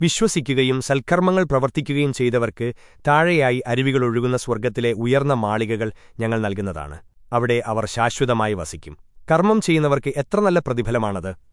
വിശ്വസിക്കുകയും സൽക്കർമ്മങ്ങൾ പ്രവർത്തിക്കുകയും ചെയ്തവർക്ക് താഴെയായി അരുവികളൊഴുകുന്ന സ്വർഗത്തിലെ ഉയർന്ന മാളികകൾ ഞങ്ങൾ നൽകുന്നതാണ്. അവിടെ അവർ ശാശ്വതമായി വസിക്കും. കർമ്മം ചെയ്യുന്നവർക്ക് എത്ര നല്ല പ്രതിഫലമാണത്?